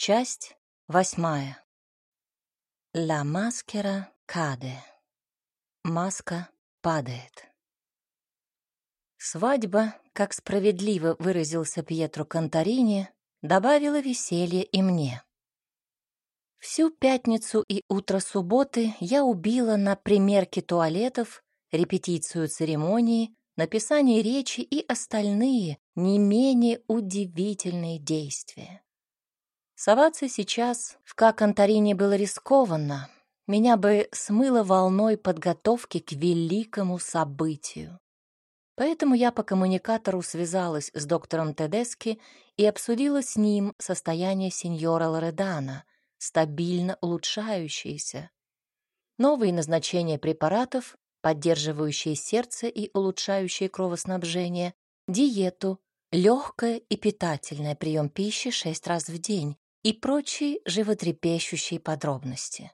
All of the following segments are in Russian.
Часть восьмая. Ла маскера каде. Маска падает. Свадьба, как справедливо выразился Пьетро Конторини, добавила веселья и мне. Всю пятницу и утро субботы я убила на примерке туалетов, репетицию церемонии, написание речи и остальные не менее удивительные действия. Соваться сейчас в Как-Антарине было рискованно. Меня бы смыло волной подготовки к великому событию. Поэтому я по коммуникатору связалась с доктором Тедески и обсудила с ним состояние сеньора Лоредана, стабильно улучшающееся. Новые назначения препаратов, поддерживающие сердце и улучшающие кровоснабжение, диету, легкое и питательное прием пищи шесть раз в день и прочие животрепещущие подробности.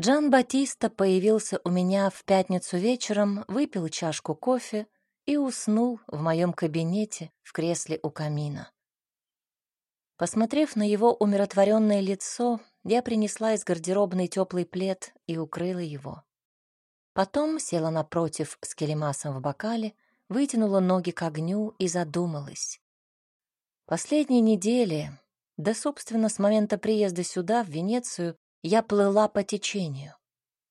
Джан Батиста появился у меня в пятницу вечером, выпил чашку кофе и уснул в моем кабинете в кресле у камина. Посмотрев на его умиротворенное лицо, я принесла из гардеробной теплый плед и укрыла его. Потом села напротив с келемасом в бокале, вытянула ноги к огню и задумалась. Последние недели, да, собственно, с момента приезда сюда, в Венецию, я плыла по течению.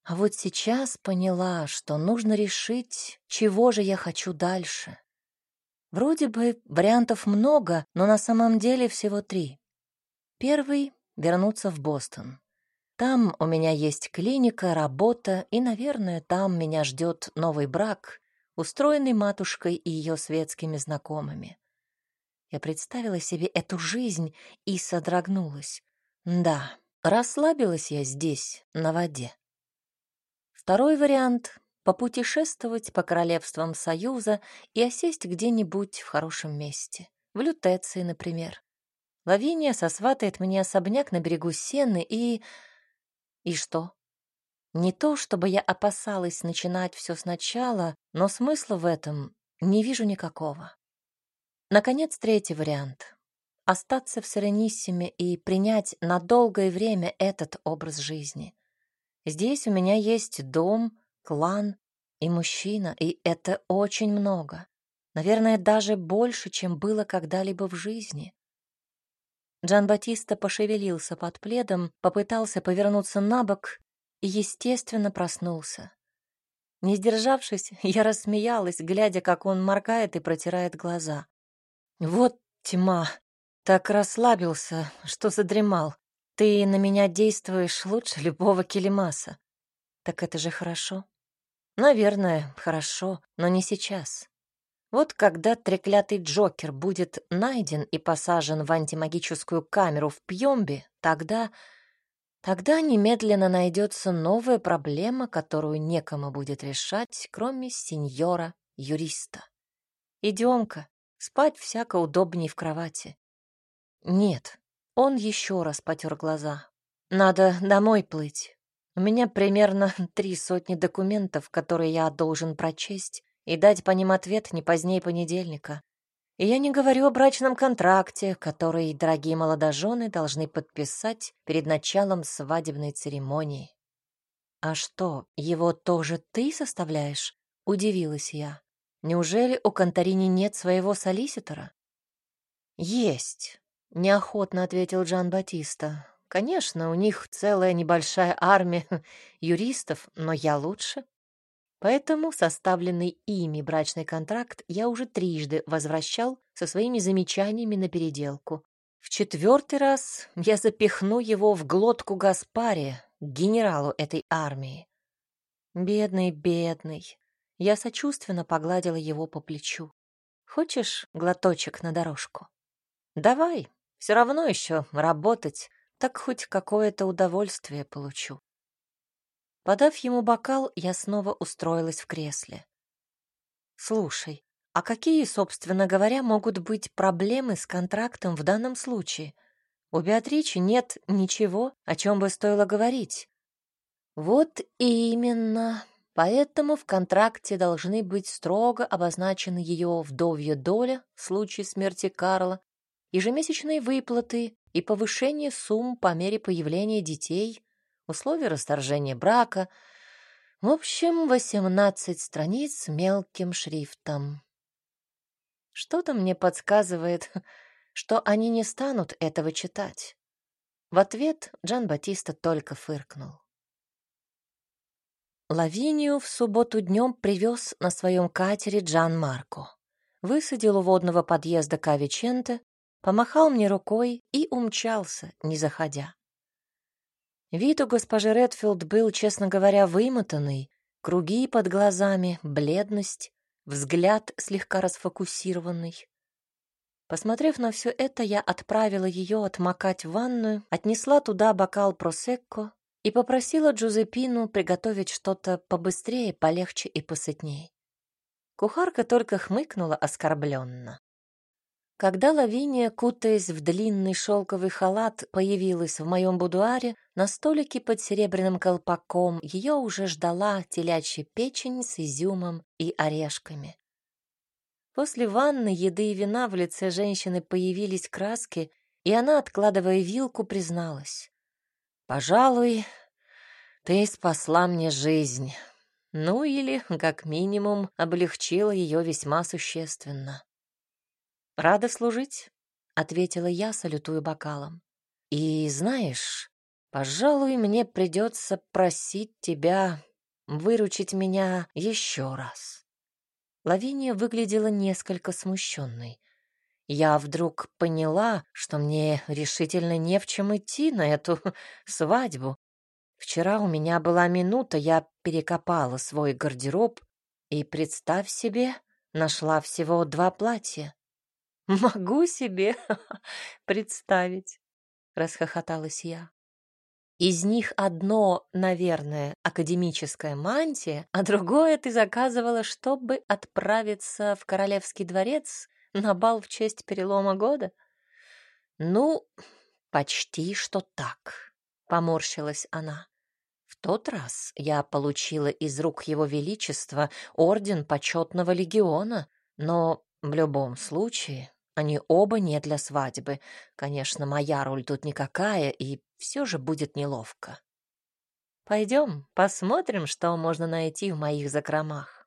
А вот сейчас поняла, что нужно решить, чего же я хочу дальше. Вроде бы вариантов много, но на самом деле всего три. Первый — вернуться в Бостон. Там у меня есть клиника, работа, и, наверное, там меня ждет новый брак, устроенный матушкой и ее светскими знакомыми. Я представила себе эту жизнь и содрогнулась. Да, Расслабилась я здесь, на воде. Второй вариант — попутешествовать по королевствам Союза и осесть где-нибудь в хорошем месте. В Лютеции, например. Лавиния сосватает мне особняк на берегу Сены и... И что? Не то, чтобы я опасалась начинать все сначала, но смысла в этом не вижу никакого. Наконец, третий вариант остаться в Серениссиме и принять на долгое время этот образ жизни. Здесь у меня есть дом, клан и мужчина, и это очень много. Наверное, даже больше, чем было когда-либо в жизни. Джан Батиста пошевелился под пледом, попытался повернуться на бок и, естественно, проснулся. Не сдержавшись, я рассмеялась, глядя, как он моргает и протирает глаза. Вот тьма, так расслабился, что задремал. Ты на меня действуешь лучше любого килимаса. Так это же хорошо. Наверное, хорошо, но не сейчас. Вот когда треклятый Джокер будет найден и посажен в антимагическую камеру в Пьембе, тогда... Тогда немедленно найдется новая проблема, которую некому будет решать, кроме сеньора-юриста. Идем-ка, спать всяко удобней в кровати. Нет. Он еще раз потер глаза. Надо домой плыть. У меня примерно три сотни документов, которые я должен прочесть и дать по ним ответ не позднее понедельника. И я не говорю о брачном контракте, который дорогие молодожены должны подписать перед началом свадебной церемонии. «А что, его тоже ты составляешь?» — удивилась я. «Неужели у Конторини нет своего солиситора?» «Есть, Неохотно ответил Джан Батиста. Конечно, у них целая небольшая армия юристов, но я лучше. Поэтому составленный ими брачный контракт я уже трижды возвращал со своими замечаниями на переделку. В четвертый раз я запихну его в глотку Гаспария, генералу этой армии. Бедный, бедный. Я сочувственно погладила его по плечу. Хочешь глоточек на дорожку? Давай, все равно еще работать, так хоть какое-то удовольствие получу. Подав ему бокал, я снова устроилась в кресле. Слушай, а какие, собственно говоря, могут быть проблемы с контрактом в данном случае? У Беатричи нет ничего, о чем бы стоило говорить. Вот именно. Поэтому в контракте должны быть строго обозначены ее вдовья доля в случае смерти Карла ежемесячные выплаты и повышение сумм по мере появления детей, условия расторжения брака. В общем, 18 страниц мелким шрифтом. Что-то мне подсказывает, что они не станут этого читать. В ответ Джан Батиста только фыркнул. Лавинию в субботу днем привез на своем катере Джан Марко. Высадил у водного подъезда Кавиченте, помахал мне рукой и умчался, не заходя. Вид у госпожи Редфилд был, честно говоря, вымотанный, круги под глазами, бледность, взгляд слегка расфокусированный. Посмотрев на все это, я отправила ее отмокать в ванную, отнесла туда бокал просекко и попросила Джузепину приготовить что-то побыстрее, полегче и посытней. Кухарка только хмыкнула оскорбленно. Когда Лавиния, кутаясь в длинный шелковый халат, появилась в моем будуаре, на столике под серебряным колпаком ее уже ждала телячья печень с изюмом и орешками. После ванны, еды и вина в лице женщины появились краски, и она, откладывая вилку, призналась. Пожалуй, ты спасла мне жизнь. Ну или, как минимум, облегчила ее весьма существенно. Рада служить, ответила я, салютуя бокалом. И знаешь, пожалуй, мне придется просить тебя выручить меня еще раз. Лавиния выглядела несколько смущенной. Я вдруг поняла, что мне решительно не в чем идти на эту свадьбу. Вчера у меня была минута, я перекопала свой гардероб и, представь себе, нашла всего два платья. «Могу себе представить», — расхохоталась я. Из них одно, наверное, академическая мантия, а другое ты заказывала, чтобы отправиться в королевский дворец на бал в честь перелома года? Ну, почти что так, поморщилась она. В тот раз я получила из рук его величества орден почетного легиона, но в любом случае они оба не для свадьбы. Конечно, моя роль тут никакая, и все же будет неловко. Пойдем, посмотрим, что можно найти в моих закромах.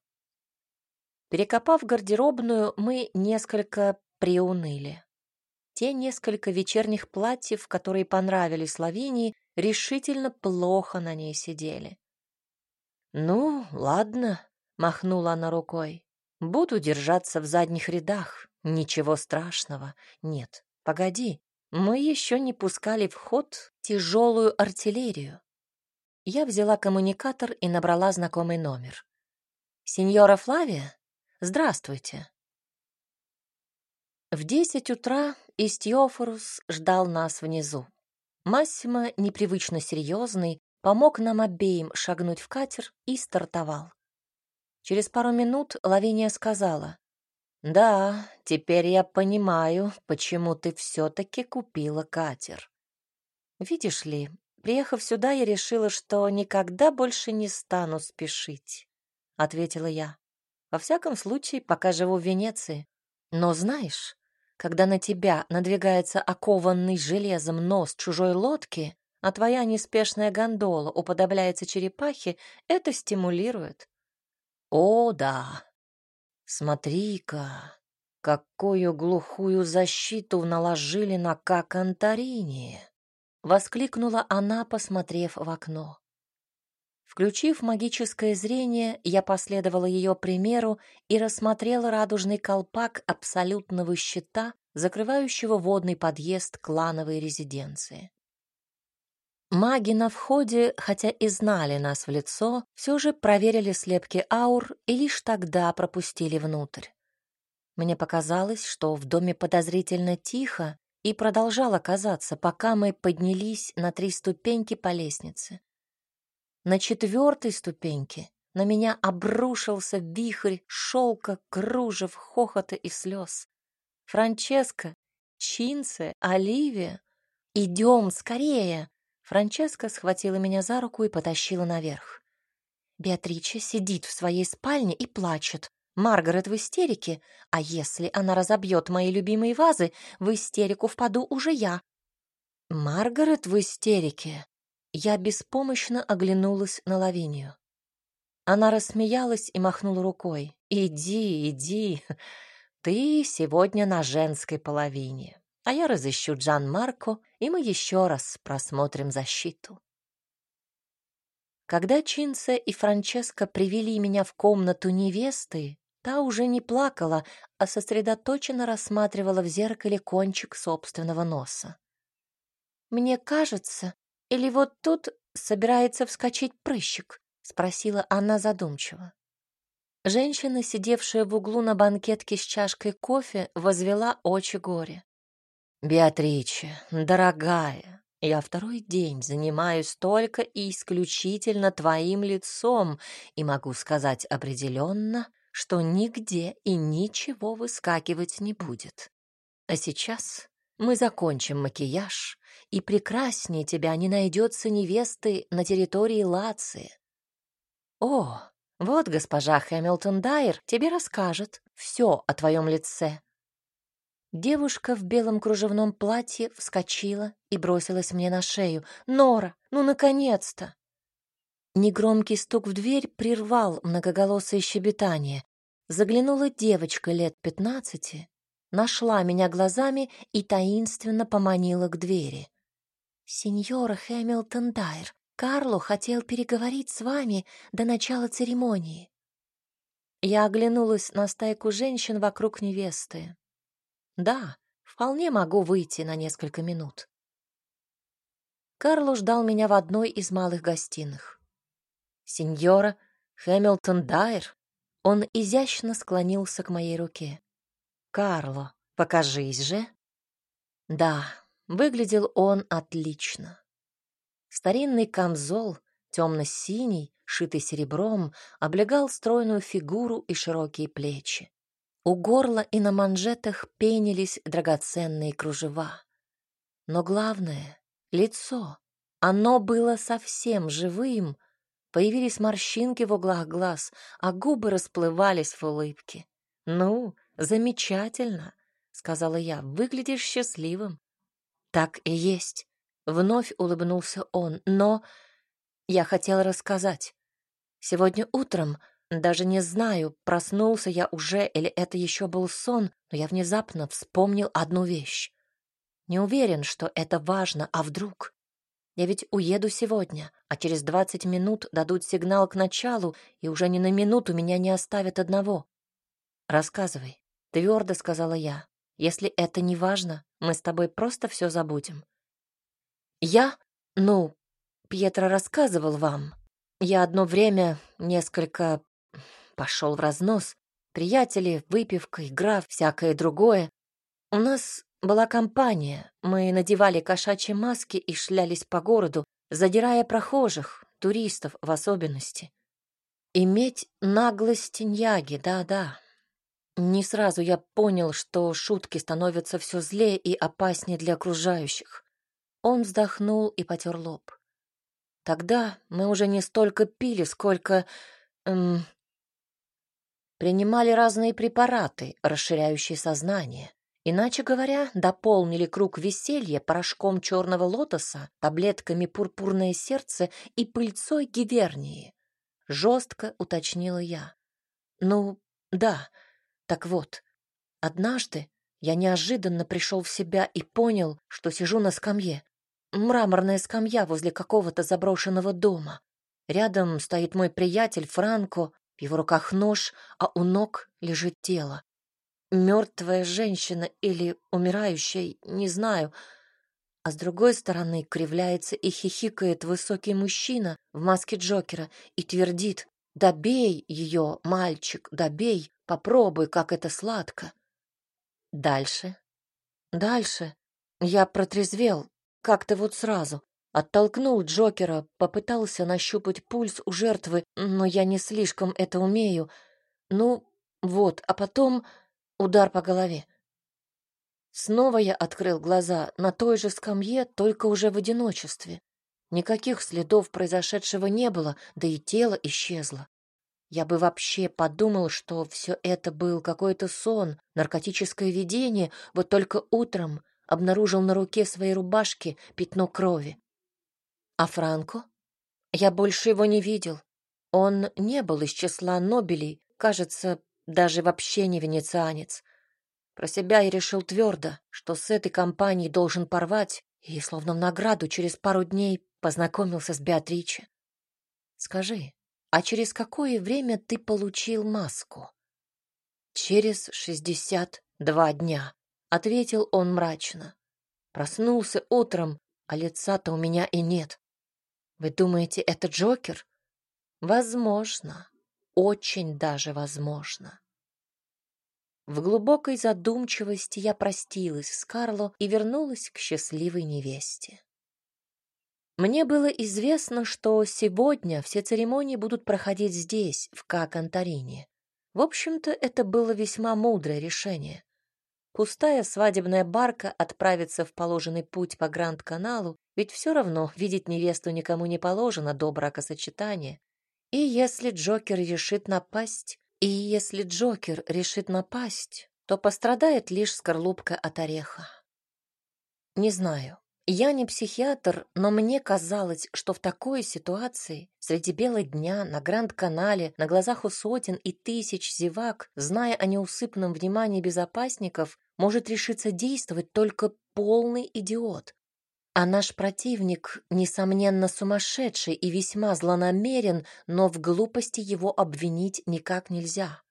Перекопав гардеробную, мы несколько приуныли. Те несколько вечерних платьев, которые понравились Лавинии, решительно плохо на ней сидели. «Ну, ладно», — махнула она рукой. «Буду держаться в задних рядах. Ничего страшного. Нет, погоди, мы еще не пускали в ход тяжелую артиллерию». Я взяла коммуникатор и набрала знакомый номер. «Сеньора Флавия?» Здравствуйте. В десять утра Истиофорус ждал нас внизу. Массимо, непривычно серьезный, помог нам обеим шагнуть в катер и стартовал. Через пару минут Лавиния сказала, «Да, теперь я понимаю, почему ты все-таки купила катер. Видишь ли, приехав сюда, я решила, что никогда больше не стану спешить», — ответила я. Во всяком случае, пока живу в Венеции. Но знаешь, когда на тебя надвигается окованный железом нос чужой лодки, а твоя неспешная гондола уподобляется черепахе, это стимулирует. О, да. Смотри-ка, какую глухую защиту наложили на Какантарине! Воскликнула она, посмотрев в окно. Включив магическое зрение, я последовала ее примеру и рассмотрела радужный колпак абсолютного щита, закрывающего водный подъезд клановой резиденции. Маги на входе, хотя и знали нас в лицо, все же проверили слепки аур и лишь тогда пропустили внутрь. Мне показалось, что в доме подозрительно тихо, и продолжало казаться, пока мы поднялись на три ступеньки по лестнице. На четвертой ступеньке на меня обрушился вихрь шелка, кружев, хохота и слез. Франческа, Чинце, Оливия. «Идем, скорее!» Франческа схватила меня за руку и потащила наверх. Беатрича сидит в своей спальне и плачет. Маргарет в истерике, а если она разобьет мои любимые вазы, в истерику впаду уже я. Маргарет в истерике. Я беспомощно оглянулась на Лавинию. Она рассмеялась и махнула рукой. «Иди, иди, ты сегодня на женской половине, а я разыщу Джан Марко, и мы еще раз просмотрим защиту». Когда Чинце и Франческо привели меня в комнату невесты, та уже не плакала, а сосредоточенно рассматривала в зеркале кончик собственного носа. «Мне кажется, или вот тут собирается вскочить прыщик?» — спросила она задумчиво. Женщина, сидевшая в углу на банкетке с чашкой кофе, возвела очи горе. «Беатриче, дорогая, я второй день занимаюсь только и исключительно твоим лицом и могу сказать определенно, что нигде и ничего выскакивать не будет. А сейчас мы закончим макияж, и прекраснее тебя не найдется невесты на территории Лации. О, вот госпожа Хэмилтон Дайер тебе расскажет все о твоем лице. Девушка в белом кружевном платье вскочила и бросилась мне на шею. «Нора, ну, наконец-то!» Негромкий стук в дверь прервал многоголосое щебетание. Заглянула девочка лет пятнадцати, нашла меня глазами и таинственно поманила к двери. «Сеньора Хэмилтон Дайр, Карло хотел переговорить с вами до начала церемонии». Я оглянулась на стайку женщин вокруг невесты. Да, вполне могу выйти на несколько минут. Карло ждал меня в одной из малых гостиных. Сеньора Хэмилтон Дайер. Он изящно склонился к моей руке. Карло, покажись же. Да, выглядел он отлично. Старинный камзол, темно-синий, шитый серебром, облегал стройную фигуру и широкие плечи. У горла и на манжетах пенились драгоценные кружева. Но главное — лицо. Оно было совсем живым. Появились морщинки в углах глаз, а губы расплывались в улыбке. «Ну, замечательно», — сказала я, — «выглядишь счастливым». «Так и есть», — вновь улыбнулся он, но я хотела рассказать. Сегодня утром даже не знаю, проснулся я уже или это еще был сон, но я внезапно вспомнил одну вещь. Не уверен, что это важно, а вдруг? Я ведь уеду сегодня, а через двадцать минут дадут сигнал к началу, и уже ни на минуту меня не оставят одного. Рассказывай, твердо сказала я. Если это не важно, мы с тобой просто все забудем. Я, ну, Пьетро рассказывал вам. Я одно время несколько пошел в разнос. Приятели, выпивка, игра, всякое другое. У нас была компания. Мы надевали кошачьи маски и шлялись по городу, задирая прохожих, туристов в особенности. Иметь наглость ньяги, да-да. Не сразу я понял, что шутки становятся все злее и опаснее для окружающих. Он вздохнул и потер лоб. Тогда мы уже не столько пили, сколько... Эм, принимали разные препараты, расширяющие сознание. Иначе говоря, дополнили круг веселья порошком черного лотоса, таблетками пурпурное сердце и пыльцой гивернии. Жестко уточнила я. Ну, да, так вот, однажды я неожиданно пришел в себя и понял, что сижу на скамье. Мраморная скамья возле какого-то заброшенного дома. Рядом стоит мой приятель Франко, в его руках нож, а у ног лежит тело. Мертвая женщина или умирающая, не знаю. А с другой стороны кривляется и хихикает высокий мужчина в маске Джокера и твердит «Добей ее, мальчик, добей, попробуй, как это сладко». Дальше. Дальше. Я протрезвел, как-то вот сразу. Оттолкнул Джокера, попытался нащупать пульс у жертвы, но я не слишком это умею. Ну, вот, а потом удар по голове. Снова я открыл глаза на той же скамье, только уже в одиночестве. Никаких следов произошедшего не было, да и тело исчезло. я бы вообще подумал, что все это был какой-то сон, наркотическое видение, вот только утром обнаружил на руке своей рубашки пятно крови. А Франко? Я больше его не видел. Он не был из числа Нобелей, кажется, даже вообще не венецианец. Про себя я решил твердо, что с этой компанией должен порвать, и, словно в награду, через пару дней познакомился с Беатриче. Скажи, а через какое время ты получил маску? Через шестьдесят два дня, ответил он мрачно. Проснулся утром, а лица-то у меня и нет. Вы думаете, это Джокер? Возможно, очень даже возможно. В глубокой задумчивости я простилась с Карло и вернулась к счастливой невесте. Мне было известно, что сегодня все церемонии будут проходить здесь, в Ка-Конторине. В общем-то, это было весьма мудрое решение. Пустая свадебная барка отправится в положенный путь по Гранд-каналу, ведь все равно видеть невесту никому не положено до бракосочетания. И если Джокер решит напасть, и если Джокер решит напасть, то пострадает лишь скорлупка от ореха. Не знаю. Я не психиатр, но мне казалось, что в такой ситуации, среди бела дня, на Гранд-канале, на глазах у сотен и тысяч зевак, зная о неусыпном внимании безопасников, может решиться действовать только полный идиот. А наш противник, несомненно, сумасшедший и весьма злонамерен, но в глупости его обвинить никак нельзя.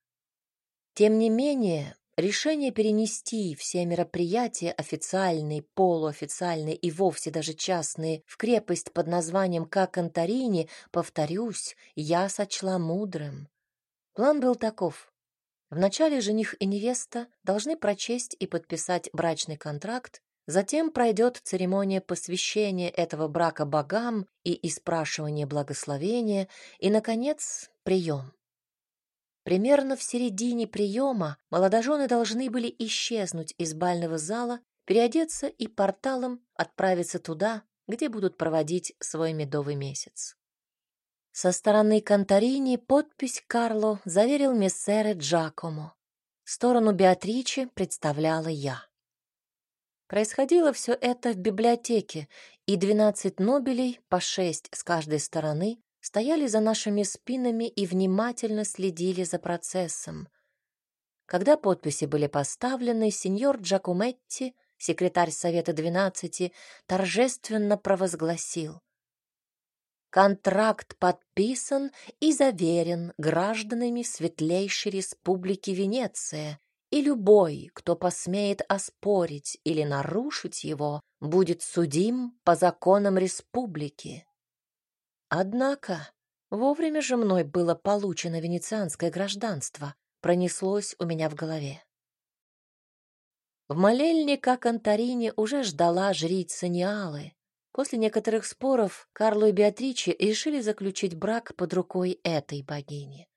Тем не менее, решение перенести все мероприятия, официальные, полуофициальные и вовсе даже частные, в крепость под названием Какантарини, повторюсь, я сочла мудрым. План был таков. Вначале жених и невеста должны прочесть и подписать брачный контракт, Затем пройдет церемония посвящения этого брака богам и испрашивания благословения, и, наконец, прием. Примерно в середине приема молодожены должны были исчезнуть из бального зала, переодеться и порталом отправиться туда, где будут проводить свой медовый месяц. Со стороны Конторини подпись Карло заверил мессере Джакомо. Сторону Беатричи представляла я. Происходило все это в библиотеке, и двенадцать Нобелей, по шесть с каждой стороны, стояли за нашими спинами и внимательно следили за процессом. Когда подписи были поставлены, сеньор Джакуметти, секретарь Совета двенадцати, торжественно провозгласил. Контракт подписан и заверен гражданами Светлейшей Республики Венеция и любой, кто посмеет оспорить или нарушить его, будет судим по законам республики. Однако вовремя же мной было получено венецианское гражданство, пронеслось у меня в голове. В молельне, как Антарине, уже ждала жрица Ниалы. После некоторых споров Карло и Беатриче решили заключить брак под рукой этой богини.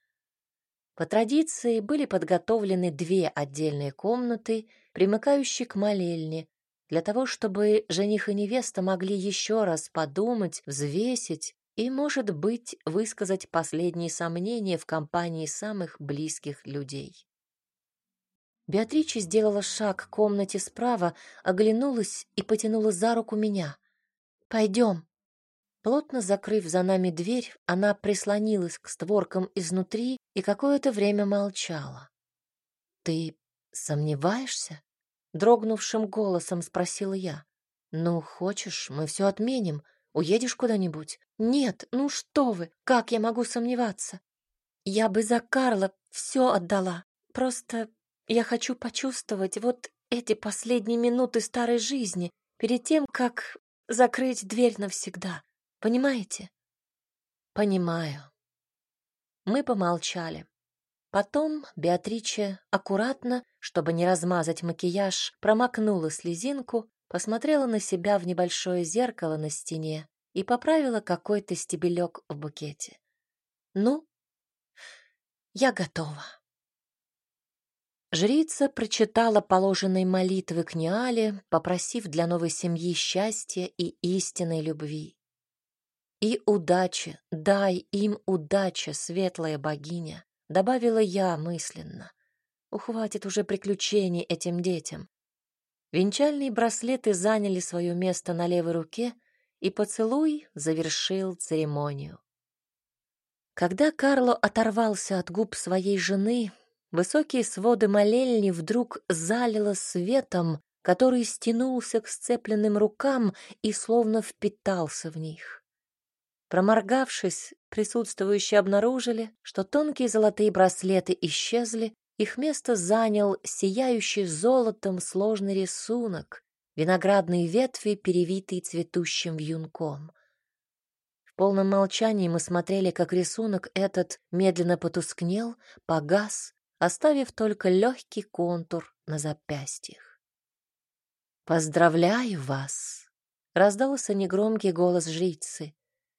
По традиции были подготовлены две отдельные комнаты, примыкающие к молельне, для того, чтобы жених и невеста могли еще раз подумать, взвесить и, может быть, высказать последние сомнения в компании самых близких людей. Беатрича сделала шаг к комнате справа, оглянулась и потянула за руку меня. «Пойдем». Плотно закрыв за нами дверь, она прислонилась к створкам изнутри и какое-то время молчала. «Ты сомневаешься?» — дрогнувшим голосом спросила я. «Ну, хочешь, мы все отменим. Уедешь куда-нибудь?» «Нет, ну что вы, как я могу сомневаться? Я бы за Карла все отдала. Просто я хочу почувствовать вот эти последние минуты старой жизни перед тем, как закрыть дверь навсегда. Понимаете? Понимаю. Мы помолчали. Потом Беатриче аккуратно, чтобы не размазать макияж, промокнула слезинку, посмотрела на себя в небольшое зеркало на стене и поправила какой-то стебелек в букете. Ну, я готова. Жрица прочитала положенные молитвы к Ниале, попросив для новой семьи счастья и истинной любви. И удачи, дай им удача, светлая богиня, добавила я мысленно. Ухватит уже приключений этим детям. Венчальные браслеты заняли свое место на левой руке, и поцелуй завершил церемонию. Когда Карло оторвался от губ своей жены, высокие своды молельни вдруг залило светом, который стянулся к сцепленным рукам и словно впитался в них. Проморгавшись, присутствующие обнаружили, что тонкие золотые браслеты исчезли, их место занял сияющий золотом сложный рисунок, виноградные ветви, перевитые цветущим вьюнком. В полном молчании мы смотрели, как рисунок этот медленно потускнел, погас, оставив только легкий контур на запястьях. «Поздравляю вас!» — раздался негромкий голос жрицы.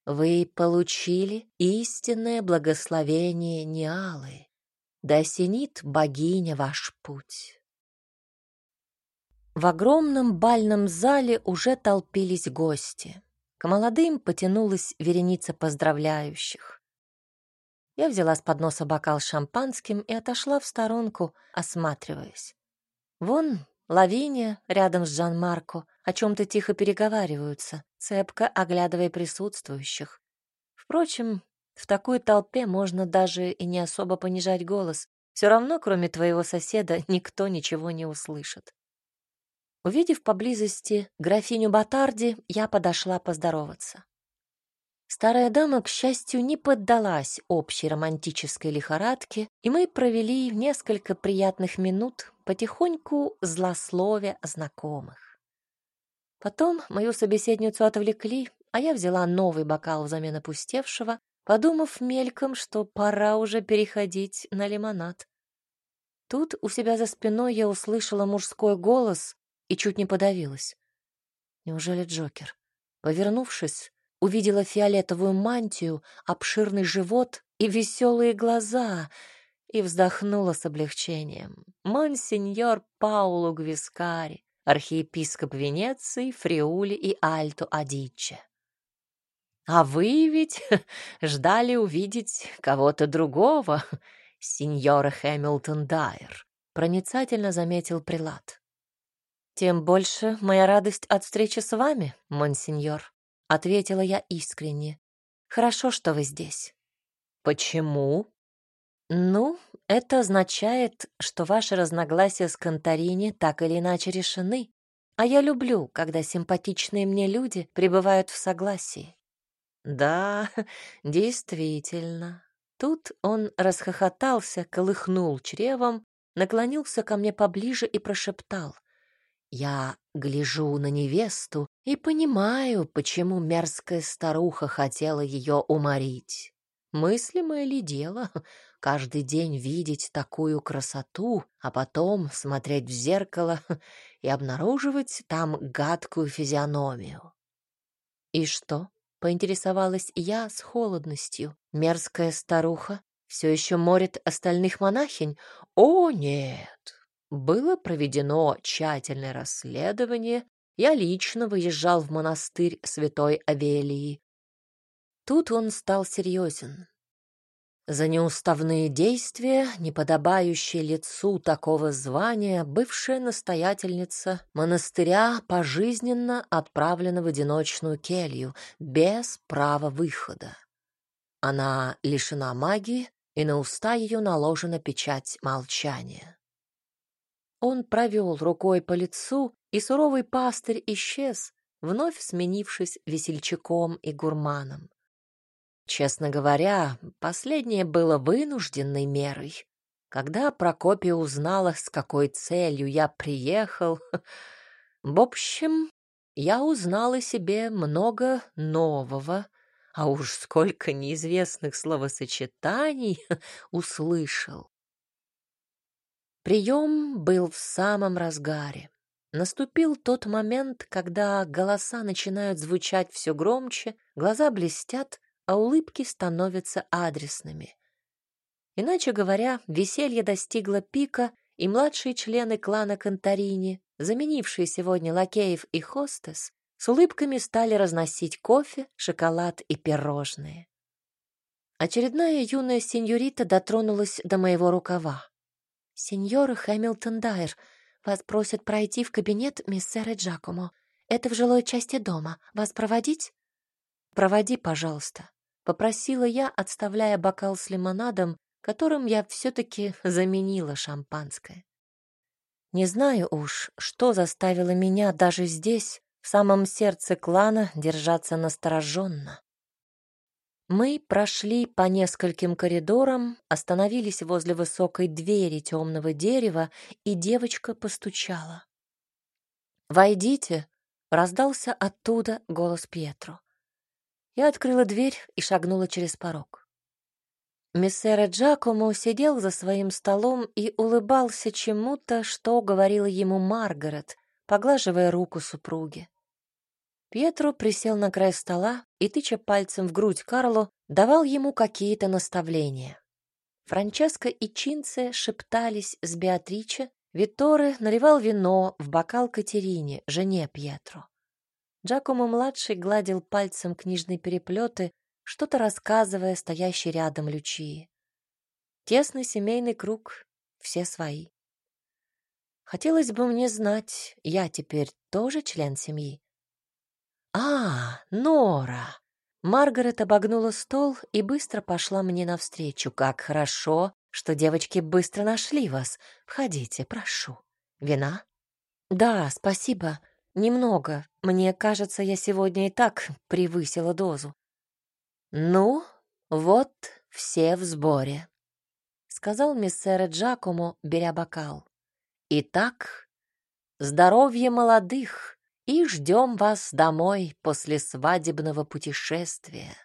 «Вы получили истинное благословение Ниалы. Да осенит богиня ваш путь!» В огромном бальном зале уже толпились гости. К молодым потянулась вереница поздравляющих. Я взяла с подноса бокал шампанским и отошла в сторонку, осматриваясь. Вон Лавиния рядом с Жан-Марко о чем-то тихо переговариваются, цепко оглядывая присутствующих. Впрочем, в такой толпе можно даже и не особо понижать голос. Все равно, кроме твоего соседа, никто ничего не услышит. Увидев поблизости графиню Батарди, я подошла поздороваться. Старая дама, к счастью, не поддалась общей романтической лихорадке, и мы провели несколько приятных минут, потихоньку злословя знакомых. Потом мою собеседницу отвлекли, а я взяла новый бокал взамен опустевшего, подумав мельком, что пора уже переходить на лимонад. Тут у себя за спиной я услышала мужской голос, и чуть не подавилась. Неужели Джокер? Повернувшись, увидела фиолетовую мантию, обширный живот и веселые глаза и вздохнула с облегчением. Монсеньор Пауло Гвискари, архиепископ Венеции, Фриули и Альто Адиче. А вы ведь ждали увидеть кого-то другого, сеньора Хэмилтон Дайер, проницательно заметил прилад. «Тем больше моя радость от встречи с вами, монсеньор», — ответила я искренне. «Хорошо, что вы здесь». «Почему?» «Ну, это означает, что ваши разногласия с Конторини так или иначе решены, а я люблю, когда симпатичные мне люди пребывают в согласии». «Да, действительно». Тут он расхохотался, колыхнул чревом, наклонился ко мне поближе и прошептал. Я гляжу на невесту и понимаю, почему мерзкая старуха хотела ее уморить. Мыслимое ли дело каждый день видеть такую красоту, а потом смотреть в зеркало и обнаруживать там гадкую физиономию? И что? Поинтересовалась я с холодностью. Мерзкая старуха все еще морит остальных монахинь? О, нет! Было проведено тщательное расследование. Я лично выезжал в монастырь Святой Авелии. Тут он стал серьезен. За неуставные действия, неподобающие лицу такого звания, бывшая настоятельница монастыря пожизненно отправлена в одиночную келью, без права выхода. Она лишена магии, и на уста ее наложена печать молчания. Он провел рукой по лицу, и суровый пастырь исчез, вновь сменившись весельчаком и гурманом. Честно говоря, последнее было вынужденной мерой. Когда Прокопия узнала, с какой целью я приехал, в общем, я узнал о себе много нового, а уж сколько неизвестных словосочетаний услышал. Прием был в самом разгаре. Наступил тот момент, когда голоса начинают звучать все громче, глаза блестят, а улыбки становятся адресными. Иначе говоря, веселье достигло пика, и младшие члены клана Конторини, заменившие сегодня лакеев и хостес, с улыбками стали разносить кофе, шоколад и пирожные. Очередная юная сеньорита дотронулась до моего рукава. «Сеньор Хэмилтон Дайер, вас просят пройти в кабинет миссера Джакомо. Это в жилой части дома. Вас проводить?» «Проводи, пожалуйста», — попросила я, отставляя бокал с лимонадом, которым я все-таки заменила шампанское. Не знаю уж, что заставило меня даже здесь, в самом сердце клана, держаться настороженно. Мы прошли по нескольким коридорам, остановились возле высокой двери темного дерева, и девочка постучала. «Войдите!» — раздался оттуда голос Пьетро. Я открыла дверь и шагнула через порог. Мессера Джакомо сидел за своим столом и улыбался чему-то, что говорила ему Маргарет, поглаживая руку супруги. Пьетро присел на край стола и, тыча пальцем в грудь Карлу, давал ему какие-то наставления. Франческо и Чинце шептались с Беатриче, Витторе наливал вино в бокал Катерине, жене Пьетро. Джакомо-младший гладил пальцем книжные переплеты, что-то рассказывая стоящей рядом Лючии. Тесный семейный круг, все свои. Хотелось бы мне знать, я теперь тоже член семьи? «А, Нора!» Маргарет обогнула стол и быстро пошла мне навстречу. «Как хорошо, что девочки быстро нашли вас. Входите, прошу. Вина?» «Да, спасибо. Немного. Мне кажется, я сегодня и так превысила дозу». «Ну, вот все в сборе», — сказал миссера Джакомо, беря бокал. «Итак, здоровье молодых!» и ждем вас домой после свадебного путешествия.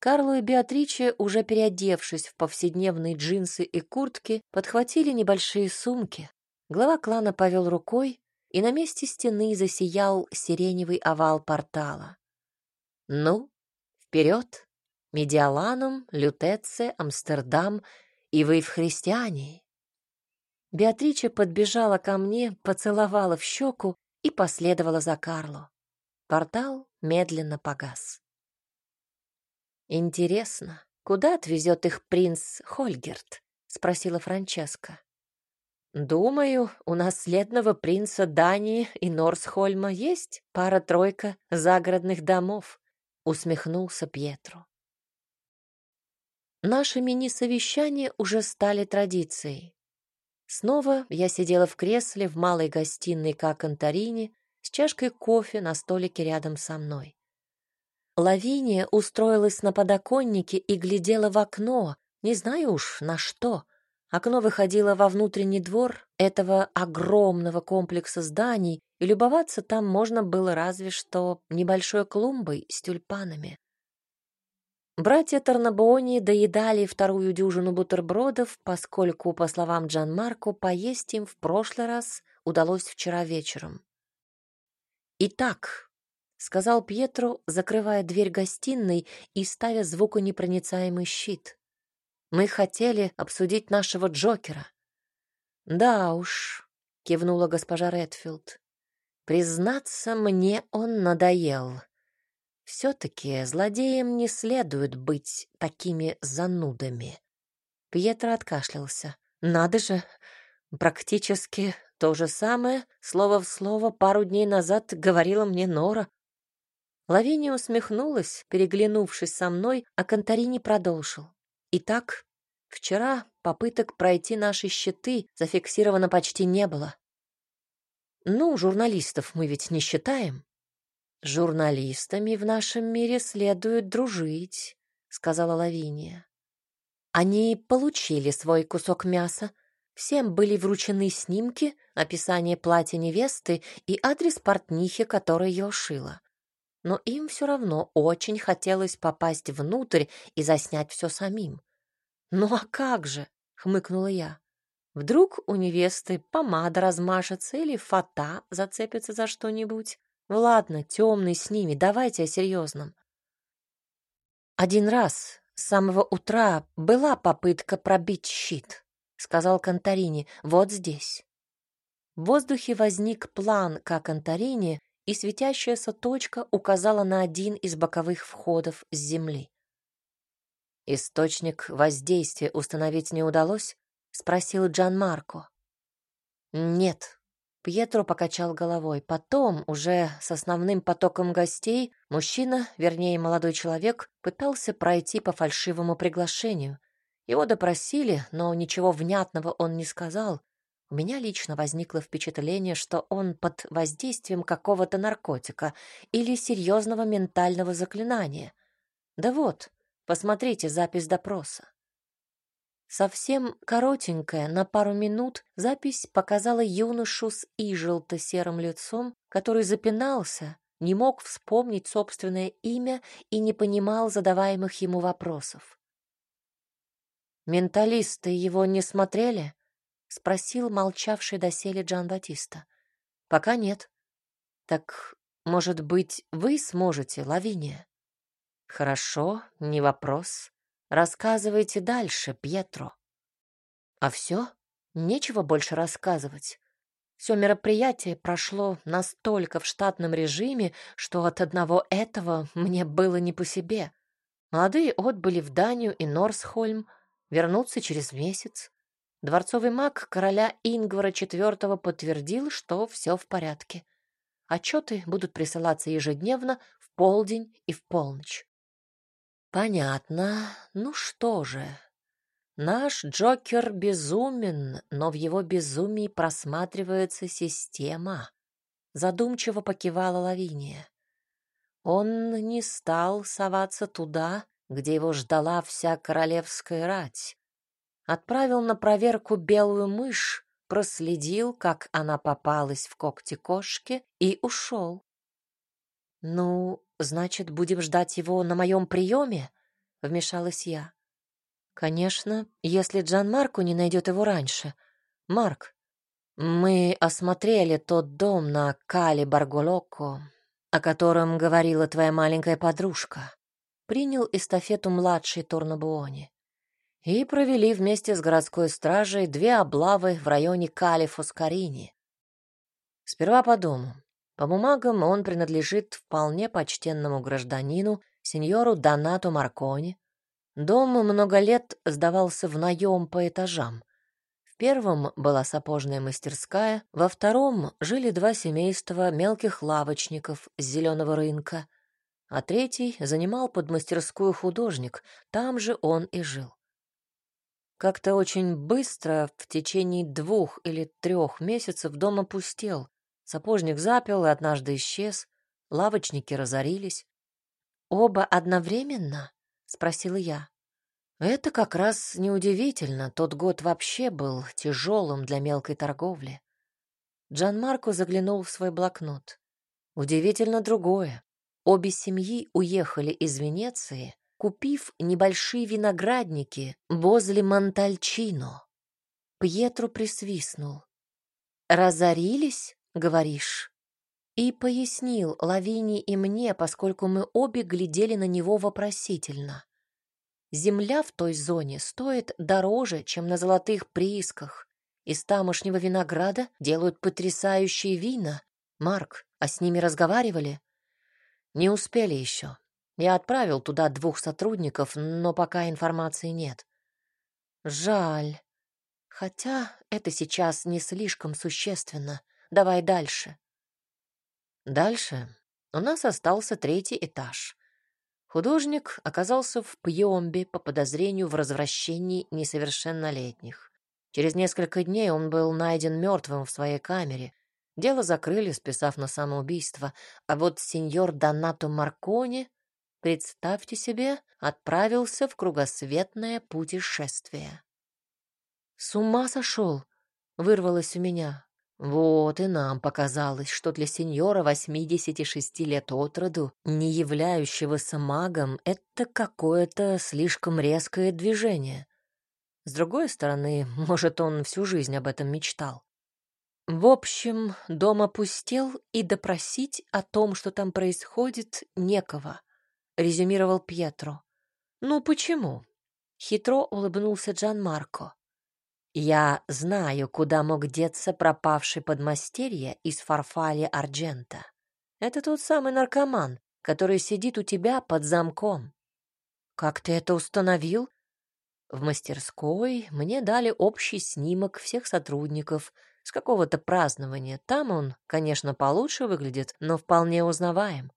Карло и Беатриче, уже переодевшись в повседневные джинсы и куртки, подхватили небольшие сумки. Глава клана повел рукой, и на месте стены засиял сиреневый овал портала. «Ну, вперед! Медиаланум, Лютеце, Амстердам, и вы в христиане!» Беатрича подбежала ко мне, поцеловала в щеку и последовала за Карло. Портал медленно погас. «Интересно, куда отвезет их принц Хольгерт?» — спросила Франческа. «Думаю, у наследного принца Дании и Норсхольма есть пара-тройка загородных домов», — усмехнулся Пьетро. Наши мини-совещания уже стали традицией. Снова я сидела в кресле в малой гостиной как Антарине с чашкой кофе на столике рядом со мной. Лавиния устроилась на подоконнике и глядела в окно, не знаю уж на что. Окно выходило во внутренний двор этого огромного комплекса зданий, и любоваться там можно было разве что небольшой клумбой с тюльпанами. Братья Тарнабони доедали вторую дюжину бутербродов, поскольку, по словам Джан Марко, поесть им в прошлый раз удалось вчера вечером. «Итак», — сказал Пьетро, закрывая дверь гостиной и ставя звуконепроницаемый щит, — «мы хотели обсудить нашего Джокера». «Да уж», — кивнула госпожа Редфилд, — «признаться, мне он надоел». Все-таки злодеям не следует быть такими занудами. Пьетро откашлялся. Надо же, практически то же самое, слово в слово, пару дней назад говорила мне Нора. Лавиния усмехнулась, переглянувшись со мной, а Конторини продолжил. Итак, вчера попыток пройти наши щиты зафиксировано почти не было. Ну, журналистов мы ведь не считаем. «Журналистами в нашем мире следует дружить», — сказала Лавиния. Они получили свой кусок мяса. Всем были вручены снимки, описание платья невесты и адрес портнихи, которая ее шила. Но им все равно очень хотелось попасть внутрь и заснять все самим. «Ну а как же?» — хмыкнула я. «Вдруг у невесты помада размашется или фата зацепится за что-нибудь?» Ладно, темный с ними, давайте о серьезном. Один раз с самого утра была попытка пробить щит, сказал Конторини, вот здесь. В воздухе возник план как Конторини, и светящаяся точка указала на один из боковых входов с земли. «Источник воздействия установить не удалось?» — спросил Джан Марко. «Нет», — Пьетро покачал головой. Потом, уже с основным потоком гостей, мужчина, вернее, молодой человек, пытался пройти по фальшивому приглашению. Его допросили, но ничего внятного он не сказал, у меня лично возникло впечатление, что он под воздействием какого-то наркотика или серьезного ментального заклинания. Да вот, посмотрите запись допроса. Совсем коротенькая, на пару минут, запись показала юношу с и желто-серым лицом, который запинался, не мог вспомнить собственное имя и не понимал задаваемых ему вопросов. «Менталисты его не смотрели?» — спросил молчавший доселе Джан Батиста. «Пока нет». «Так, может быть, вы сможете, Лавиния?» «Хорошо, не вопрос. Рассказывайте дальше, Пьетро». «А все? Нечего больше рассказывать». Все мероприятие прошло настолько в штатном режиме, что от одного этого мне было не по себе. Молодые отбыли в Данию и Норсхольм, вернутся через месяц. Дворцовый маг короля Ингвара IV подтвердил, что все в порядке. Отчеты будут присылаться ежедневно, в полдень и в полночь. Понятно. Ну что же. Наш Джокер безумен, но в его безумии просматривается система. Задумчиво покивала Лавиния. Он не стал соваться туда, где его ждала вся королевская рать отправил на проверку белую мышь, проследил, как она попалась в когти кошки и ушел. «Ну, значит, будем ждать его на моем приеме?» — вмешалась я. «Конечно, если Джан Марку не найдет его раньше. Марк, мы осмотрели тот дом на Кали Барголоко, о котором говорила твоя маленькая подружка. Принял эстафету младший Торнабуони и провели вместе с городской стражей две облавы в районе Калифус-Карини. Сперва по дому. По бумагам он принадлежит вполне почтенному гражданину, сеньору Донату Маркони. Дом много лет сдавался в наем по этажам. В первом была сапожная мастерская, во втором жили два семейства мелких лавочников с зеленого рынка, а третий занимал под мастерскую художник, там же он и жил. Как-то очень быстро, в течение двух или трех месяцев, дом опустел. Сапожник запил и однажды исчез. Лавочники разорились. «Оба одновременно?» — спросила я. Это как раз неудивительно. Тот год вообще был тяжелым для мелкой торговли. Джан Марко заглянул в свой блокнот. Удивительно другое. Обе семьи уехали из Венеции, купив небольшие виноградники возле Монтальчино. Пьетро присвистнул. «Разорились, говоришь?» И пояснил Лавини и мне, поскольку мы обе глядели на него вопросительно. Земля в той зоне стоит дороже, чем на золотых приисках. Из тамошнего винограда делают потрясающие вина. Марк, а с ними разговаривали? Не успели еще. Я отправил туда двух сотрудников, но пока информации нет. Жаль. Хотя это сейчас не слишком существенно. Давай дальше. Дальше у нас остался третий этаж. Художник оказался в Пьембе по подозрению в развращении несовершеннолетних. Через несколько дней он был найден мертвым в своей камере. Дело закрыли, списав на самоубийство, а вот сеньор Донато Маркони представьте себе, отправился в кругосветное путешествие. «С ума сошел!» — вырвалось у меня. Вот и нам показалось, что для сеньора 86 лет от роду, не являющегося магом, это какое-то слишком резкое движение. С другой стороны, может, он всю жизнь об этом мечтал. В общем, дом опустел, и допросить о том, что там происходит, некого резюмировал Пьетро. Ну почему? Хитро улыбнулся Джан Марко. Я знаю, куда мог деться пропавший подмастерье из фарфали Арджента. Это тот самый наркоман, который сидит у тебя под замком. Как ты это установил? В мастерской мне дали общий снимок всех сотрудников с какого-то празднования. Там он, конечно, получше выглядит, но вполне узнаваем.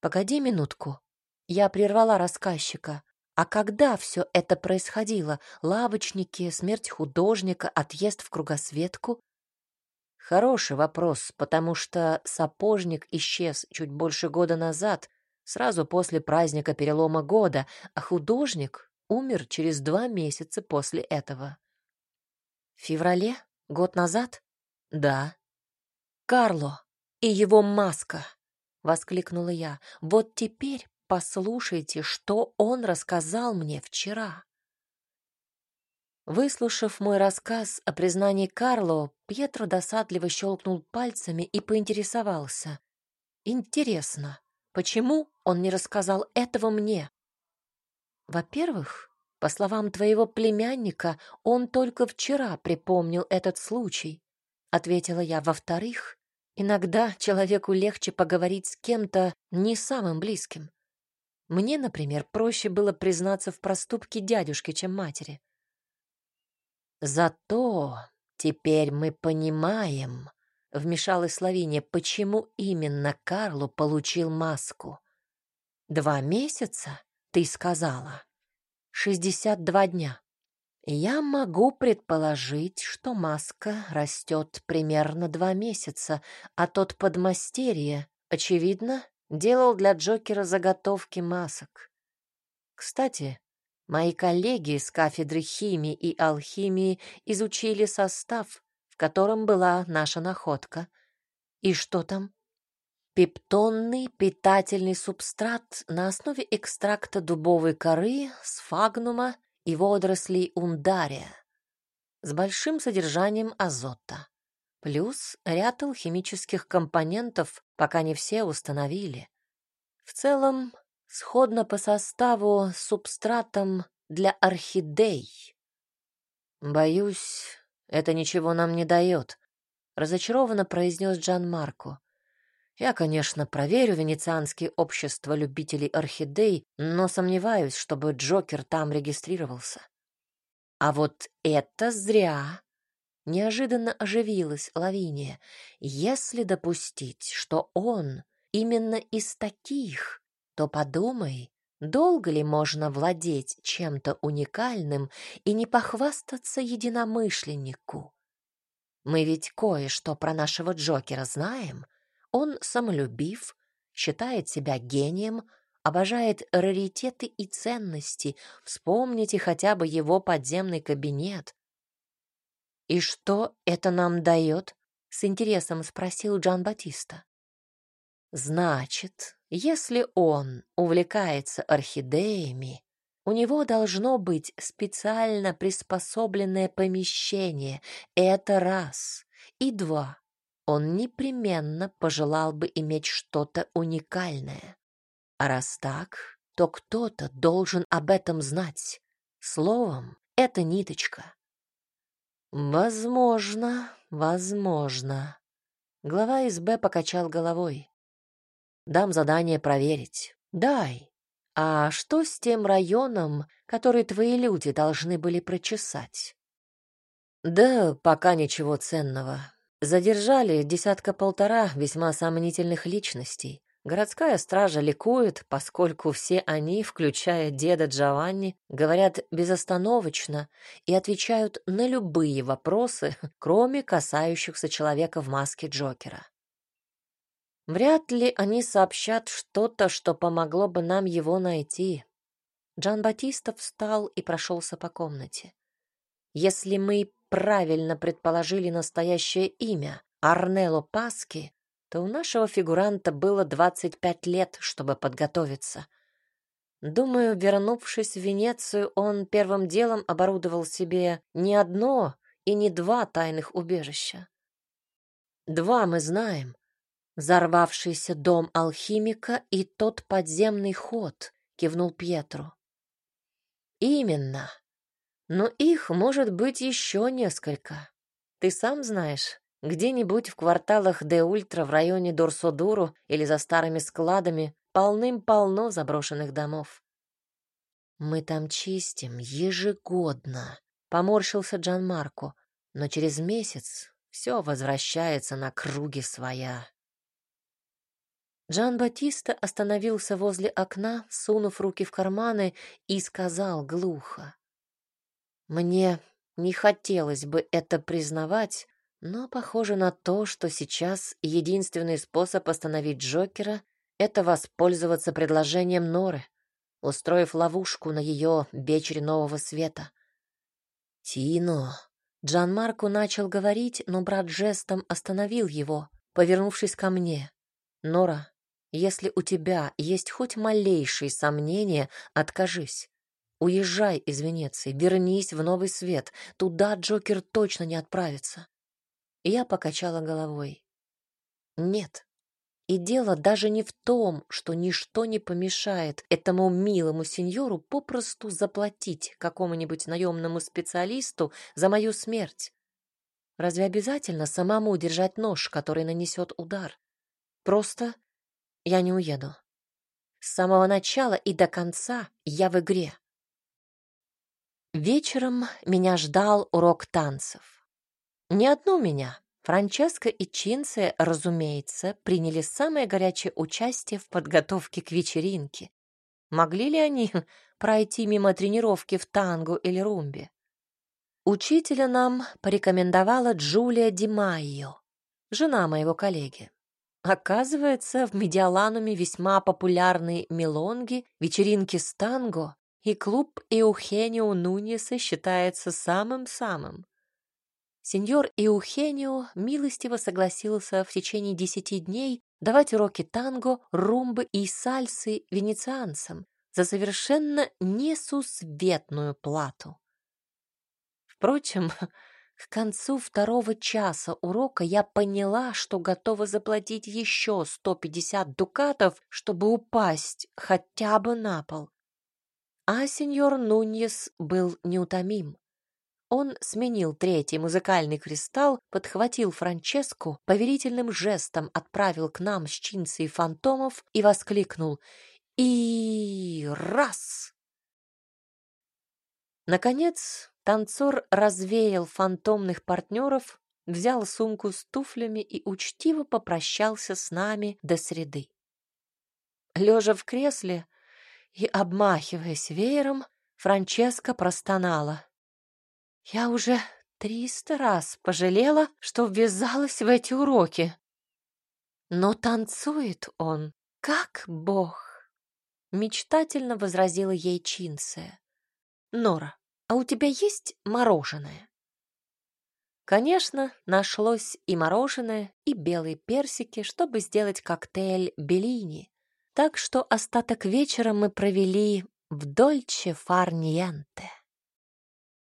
Погоди минутку. Я прервала рассказчика. А когда все это происходило? Лавочники, смерть художника, отъезд в кругосветку? Хороший вопрос, потому что сапожник исчез чуть больше года назад, сразу после праздника перелома года, а художник умер через два месяца после этого. В феврале? Год назад? Да. Карло и его маска, воскликнула я. Вот теперь послушайте, что он рассказал мне вчера. Выслушав мой рассказ о признании Карло, Пьетро досадливо щелкнул пальцами и поинтересовался. «Интересно, почему он не рассказал этого мне?» «Во-первых, по словам твоего племянника, он только вчера припомнил этот случай», — ответила я. «Во-вторых, иногда человеку легче поговорить с кем-то не самым близким. Мне, например, проще было признаться в проступке дядюшки, чем матери». Зато теперь мы понимаем, вмешалась Лавиния, почему именно Карло получил маску. Два месяца, ты сказала. Шестьдесят два дня. Я могу предположить, что маска растет примерно два месяца, а тот подмастерье, очевидно, делал для Джокера заготовки масок. Кстати, Мои коллеги с кафедры химии и алхимии изучили состав, в котором была наша находка. И что там? Пептонный питательный субстрат на основе экстракта дубовой коры, сфагнума и водорослей ундария с большим содержанием азота. Плюс ряд алхимических компонентов, пока не все установили. В целом, сходно по составу с субстратом для орхидей. Боюсь, это ничего нам не дает, разочарованно произнес Джан Марко. Я, конечно, проверю венецианские общества любителей орхидей, но сомневаюсь, чтобы Джокер там регистрировался. А вот это зря. Неожиданно оживилась Лавиния. Если допустить, что он именно из таких, то подумай, долго ли можно владеть чем-то уникальным и не похвастаться единомышленнику? Мы ведь кое-что про нашего Джокера знаем. Он самолюбив, считает себя гением, обожает раритеты и ценности. Вспомните хотя бы его подземный кабинет. «И что это нам дает?» — с интересом спросил Джан Батиста. «Значит, если он увлекается орхидеями, у него должно быть специально приспособленное помещение. Это раз. И два. Он непременно пожелал бы иметь что-то уникальное. А раз так, то кто-то должен об этом знать. Словом, это ниточка. Возможно, возможно. Глава СБ покачал головой. Дам задание проверить. Дай. А что с тем районом, который твои люди должны были прочесать? Да, пока ничего ценного. Задержали десятка-полтора весьма сомнительных личностей. Городская стража ликует, поскольку все они, включая деда Джованни, говорят безостановочно и отвечают на любые вопросы, кроме касающихся человека в маске Джокера. Вряд ли они сообщат что-то, что помогло бы нам его найти. Джан Батиста встал и прошелся по комнате. Если мы правильно предположили настоящее имя Арнело Паски, то у нашего фигуранта было 25 лет, чтобы подготовиться. Думаю, вернувшись в Венецию, он первым делом оборудовал себе не одно и не два тайных убежища. Два мы знаем, Взорвавшийся дом алхимика и тот подземный ход, кивнул Пьетро. Именно. Но их может быть еще несколько. Ты сам знаешь, Где-нибудь в кварталах Де-Ультра в районе Дорсодуру или за старыми складами полным-полно заброшенных домов. «Мы там чистим ежегодно», — поморщился Джан Марко, «но через месяц все возвращается на круги своя». Джан Батиста остановился возле окна, сунув руки в карманы, и сказал глухо. «Мне не хотелось бы это признавать, но похоже на то, что сейчас единственный способ остановить Джокера — это воспользоваться предложением Норы, устроив ловушку на ее вечере нового света. «Тино!» Джан Марко начал говорить, но брат жестом остановил его, повернувшись ко мне. «Нора, если у тебя есть хоть малейшие сомнения, откажись. Уезжай из Венеции, вернись в Новый Свет. Туда Джокер точно не отправится. Я покачала головой. Нет. И дело даже не в том, что ничто не помешает этому милому сеньору попросту заплатить какому-нибудь наемному специалисту за мою смерть. Разве обязательно самому держать нож, который нанесет удар? Просто я не уеду. С самого начала и до конца я в игре. Вечером меня ждал урок танцев. Не одну меня. Франческо и Чинце, разумеется, приняли самое горячее участие в подготовке к вечеринке. Могли ли они пройти мимо тренировки в танго или румбе? Учителя нам порекомендовала Джулия Ди Майо, жена моего коллеги. Оказывается, в Медиалануме весьма популярны мелонги, вечеринки с танго, и клуб Эухенио Нуньеса считается самым-самым. Сеньор Эухенио милостиво согласился в течение десяти дней давать уроки танго, румбы и сальсы венецианцам за совершенно несусветную плату. Впрочем, К концу второго часа урока я поняла, что готова заплатить еще 150 дукатов, чтобы упасть хотя бы на пол. А сеньор Нуньес был неутомим. Он сменил третий музыкальный кристалл, подхватил Франческу, поверительным жестом отправил к нам с чинцей фантомов и воскликнул «И раз!». Наконец, Танцор развеял фантомных партнеров, взял сумку с туфлями и учтиво попрощался с нами до среды. Лежа в кресле и обмахиваясь веером, Франческа простонала. «Я уже триста раз пожалела, что ввязалась в эти уроки. Но танцует он, как бог!» Мечтательно возразила ей Чинция. «Нора, а у тебя есть мороженое?» Конечно, нашлось и мороженое, и белые персики, чтобы сделать коктейль Беллини. Так что остаток вечера мы провели в Дольче Фарниенте.